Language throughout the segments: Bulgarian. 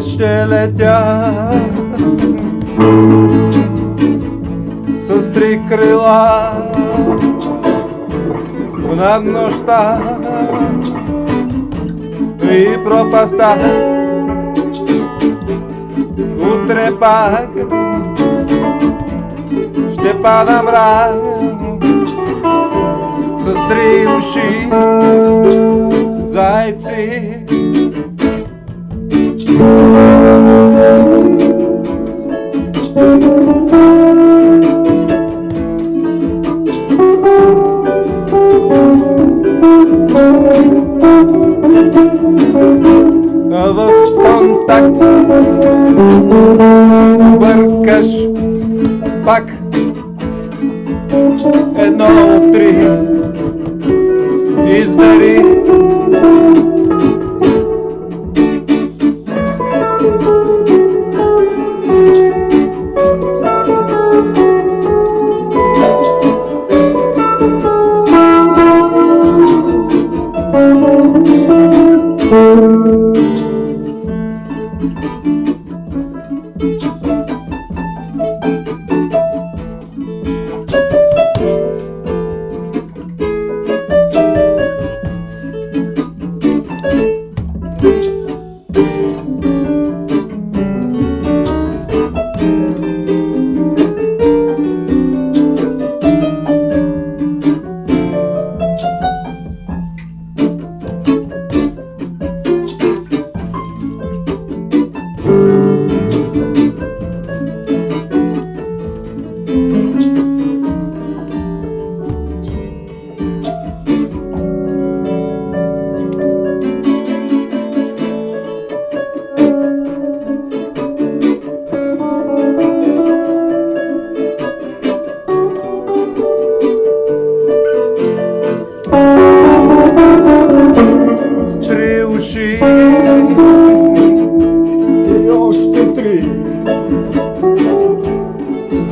Ще летя с три крила над нощта и пропаста. Утре пак ще пада мрак с три уши зайци. В контакт бъркаш пак едно от три. Избери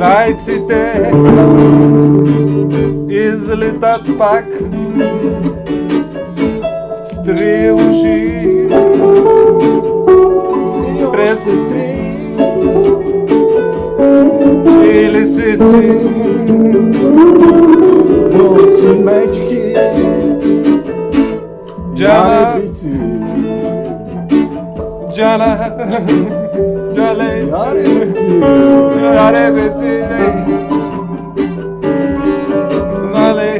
зайците излитат пак. С три уши През- три. и лисици Вълци, мечки, джана, джана, ჯალე. არის ვიცი არის ვიცი მალე.